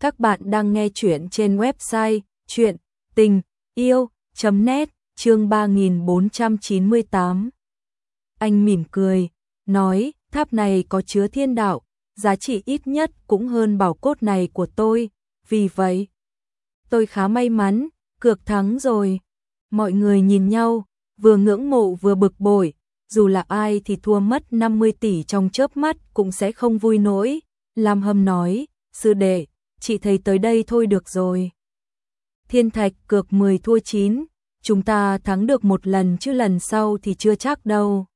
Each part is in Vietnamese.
Các bạn đang nghe chuyện trên website chuyện tình yêu.net chương 3498. Anh mỉm cười, nói tháp này có chứa thiên đạo, giá trị ít nhất cũng hơn bảo cốt này của tôi, vì vậy tôi khá may mắn, cược thắng rồi. Mọi người nhìn nhau, vừa ngưỡng mộ vừa bực bội, dù là ai thì thua mất 50 tỷ trong chớp mắt cũng sẽ không vui nổi. Lam Hâm nói, sư đệ, chị thấy tới đây thôi được rồi. Thiên Thạch cược 10 thua 9, chúng ta thắng được một lần chứ lần sau thì chưa chắc đâu.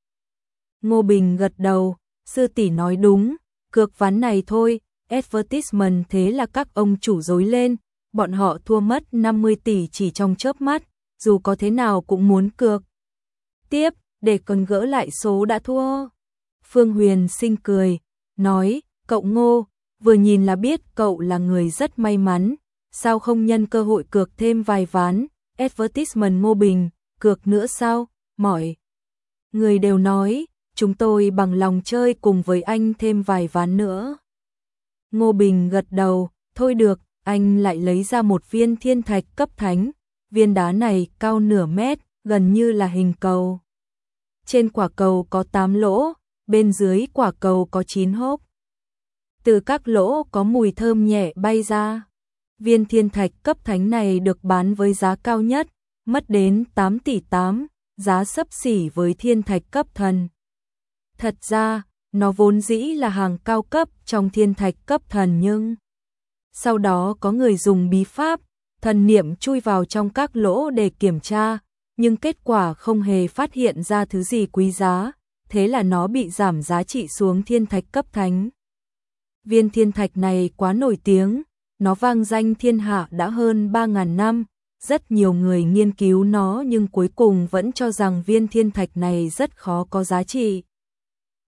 Ngô Bình gật đầu, sư tỷ nói đúng, cược ván này thôi, advertisement thế là các ông chủ dối lên, bọn họ thua mất 50 tỷ chỉ trong chớp mắt, dù có thế nào cũng muốn cược. Tiếp, để còn gỡ lại số đã thua. Phương Huyền sinh cười, nói, cậu ngô, vừa nhìn là biết cậu là người rất may mắn, sao không nhân cơ hội cược thêm vài ván, advertisement Ngô Bình, cược nữa sao, mỏi. Người đều nói, chúng tôi bằng lòng chơi cùng với anh thêm vài ván nữa. Ngô Bình gật đầu, thôi được, anh lại lấy ra một viên thiên thạch cấp thánh, viên đá này cao nửa mét, gần như là hình cầu. Trên quả cầu có 8 lỗ, bên dưới quả cầu có 9 hốc. Từ các lỗ có mùi thơm nhẹ bay ra. Viên thiên thạch cấp thánh này được bán với giá cao nhất, mất đến 8 tỷ 8, giá sấp xỉ với thiên thạch cấp thần. Thật ra, nó vốn dĩ là hàng cao cấp trong thiên thạch cấp thần nhưng sau đó có người dùng bí pháp, thần niệm chui vào trong các lỗ để kiểm tra, nhưng kết quả không hề phát hiện ra thứ gì quý giá, thế là nó bị giảm giá trị xuống thiên thạch cấp thánh. Viên thiên thạch này quá nổi tiếng, nó vang danh thiên hạ đã hơn 3.000 năm, rất nhiều người nghiên cứu nó nhưng cuối cùng vẫn cho rằng viên thiên thạch này rất khó có giá trị.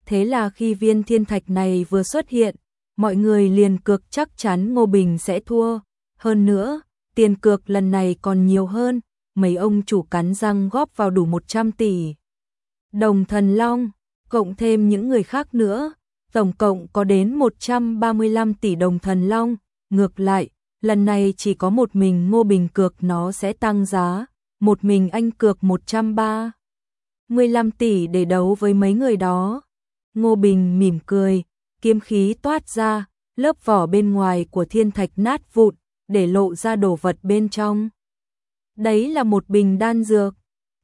Thế là khi viên thiên thạch này vừa xuất hiện, mọi người liền cược chắc chắn Ngô Bình sẽ thua. Hơn nữa, tiền cược lần này còn nhiều hơn, mấy ông chủ cắn răng góp vào đủ 100 tỷ. Đồng Thần Long, cộng thêm những người khác nữa, tổng cộng có đến 135 tỷ đồng Thần Long, ngược lại, lần này chỉ có một mình Ngô Bình cược nó sẽ tăng giá, một mình anh cược 130 15 tỷ để đấu với mấy người đó. Ngô Bình mỉm cười, kiếm khí toát ra, lớp vỏ bên ngoài của thiên thạch nát vụn, để lộ ra đồ vật bên trong. Đấy là một bình đan dược,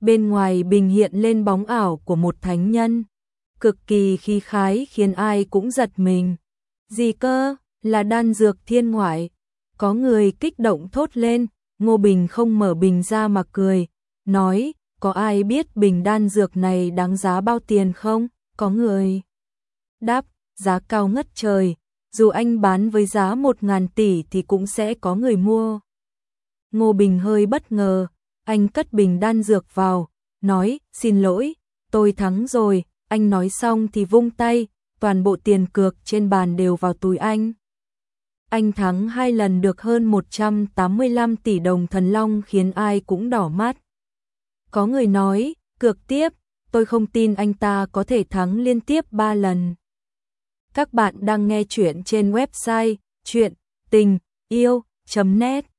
bên ngoài bình hiện lên bóng ảo của một thánh nhân, cực kỳ khí khái khiến ai cũng giật mình. Gì cơ, là đan dược thiên ngoại. Có người kích động thốt lên, Ngô Bình không mở bình ra mà cười, nói, có ai biết bình đan dược này đáng giá bao tiền không? Có người đáp, giá cao ngất trời, dù anh bán với giá một ngàn tỷ thì cũng sẽ có người mua. Ngô Bình hơi bất ngờ, anh cất bình đan dược vào, nói, xin lỗi, tôi thắng rồi, anh nói xong thì vung tay, toàn bộ tiền cược trên bàn đều vào túi anh. Anh thắng hai lần được hơn 185 tỷ đồng thần long khiến ai cũng đỏ mắt. Có người nói, cược tiếp, tôi không tin anh ta có thể thắng liên tiếp ba lần. Các bạn đang nghe chuyện trên website chuyện tình yêu.net